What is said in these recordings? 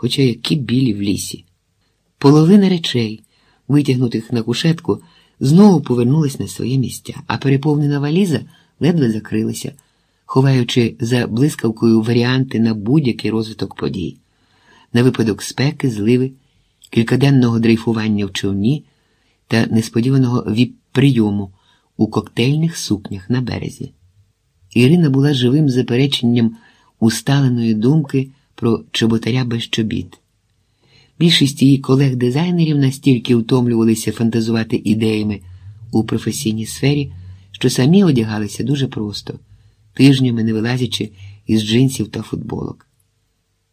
хоча які білі в лісі. Половина речей, витягнутих на кушетку, знову повернулась на своє місця, а переповнена валіза ледве закрилася, ховаючи за блискавкою варіанти на будь-який розвиток подій, на випадок спеки, зливи, кількаденного дрейфування в човні та несподіваного віп-прийому у коктейльних сукнях на березі. Ірина була живим запереченням усталеної думки про чоботаря без чобіт. Більшість її колег-дизайнерів настільки втомлювалися фантазувати ідеями у професійній сфері, що самі одягалися дуже просто, тижнями не вилазячи із джинсів та футболок.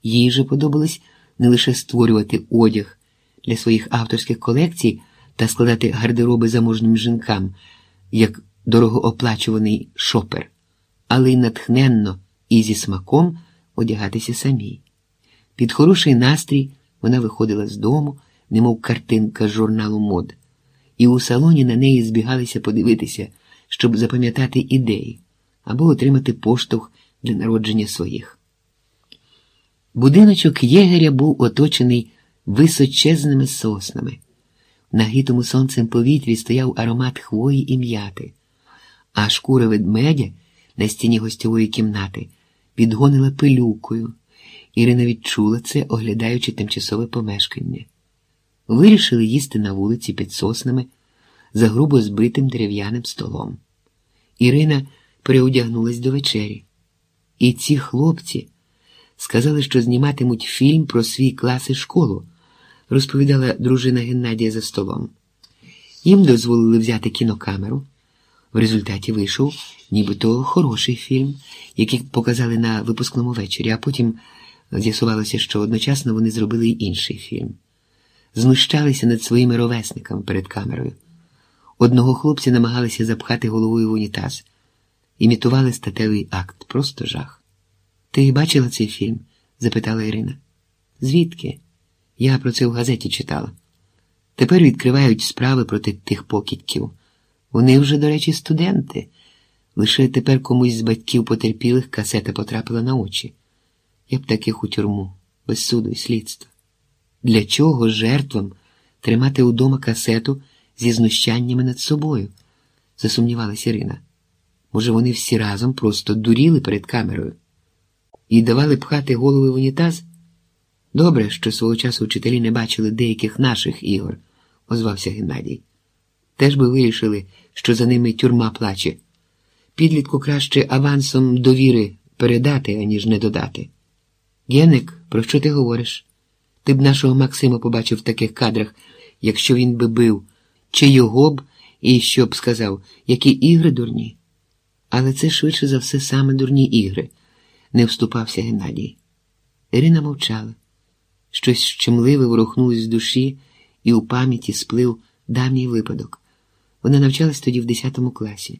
Їй же подобалось не лише створювати одяг для своїх авторських колекцій та складати гардероби заможним жінкам, як дорогооплачуваний шопер, але й натхненно і зі смаком одягатися самій. Під хороший настрій вона виходила з дому, немов картинка з журналу мод, і у салоні на неї збігалися подивитися, щоб запам'ятати ідеї або отримати поштовх для народження своїх. Будиночок єгеря був оточений височезними соснами. На гитому сонцем повітрі стояв аромат хвої і м'яти, а шкура ведмедя на стіні гостьової кімнати підгонила пилюкою. Ірина відчула це, оглядаючи тимчасове помешкання. Вирішили їсти на вулиці під соснами за грубо збитим дерев'яним столом. Ірина переодягнулась до вечері. І ці хлопці сказали, що зніматимуть фільм про свій клас і школу, розповідала дружина Геннадія за столом. Їм дозволили взяти кінокамеру. В результаті вийшов нібито хороший фільм, який показали на випускному вечорі, а потім з'ясувалося, що одночасно вони зробили інший фільм. Знущалися над своїми ровесниками перед камерою. Одного хлопця намагалися запхати головою в унітаз, імітували статевий акт, просто жах. Ти бачила цей фільм? запитала Ірина. Звідки? Я про це в газеті читала. Тепер відкривають справи проти тих покидьків. Вони вже, до речі, студенти. Лише тепер комусь з батьків потерпілих касета потрапила на очі. Я б таких у тюрму, без суду і слідства. Для чого жертвам тримати удома касету зі знущаннями над собою? засумнівалася Ірина. Може, вони всі разом просто дуріли перед камерою і давали пхати голови в унітаз? Добре, що свого часу вчителі не бачили деяких наших ігор, озвався Геннадій. Теж би вирішили, що за ними тюрма плаче. Підлітку краще авансом довіри передати, аніж не додати. Геник, про що ти говориш? Ти б нашого Максима побачив в таких кадрах, якщо він би бив, чи його б, і що б сказав, які ігри дурні. Але це швидше за все саме дурні ігри, не вступався Геннадій. Ірина мовчала. Щось щемливе ворухнулось з душі, і у пам'яті сплив давній випадок. Вона навчалась тоді в 10 класі.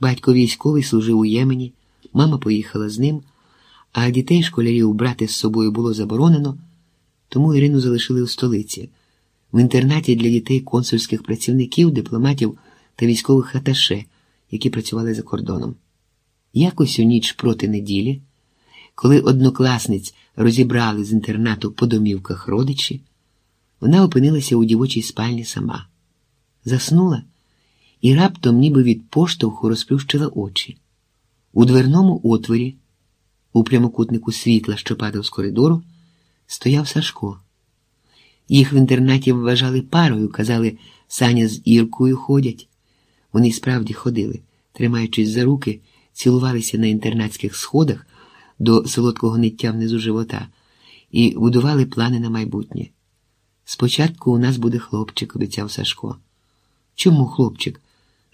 Батько військовий служив у Ємені, мама поїхала з ним, а дітей школярів брати з собою було заборонено, тому Ірину залишили у столиці, в інтернаті для дітей консульських працівників, дипломатів та військових аташе, які працювали за кордоном. Якось у ніч проти неділі, коли однокласниць розібрали з інтернату по домівках родичі, вона опинилася у дівочій спальні сама, заснула і раптом, ніби від поштовху, розплющила очі. У дверному отворі, у прямокутнику світла, що падав з коридору, стояв Сашко. Їх в інтернаті вважали парою, казали, Саня з Іркою ходять. Вони справді ходили, тримаючись за руки, цілувалися на інтернатських сходах до солодкого ниття внизу живота і будували плани на майбутнє. Спочатку у нас буде хлопчик, обіцяв Сашко. Чому хлопчик?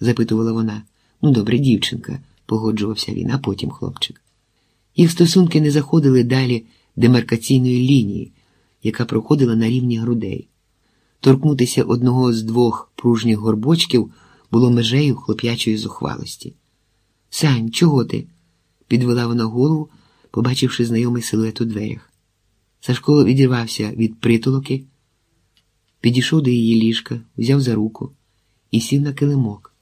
Запитувала вона. Ну, добре, дівчинка, погоджувався він, а потім хлопчик. Їх стосунки не заходили далі демаркаційної лінії, яка проходила на рівні грудей. Торкнутися одного з двох пружніх горбочків було межею хлоп'ячої зухвалості. Сань, чого ти? підвела вона голову, побачивши знайомий силует у дверях. Сашко відірвався від притолоки, підійшов до її ліжка, взяв за руку і сів на килимок.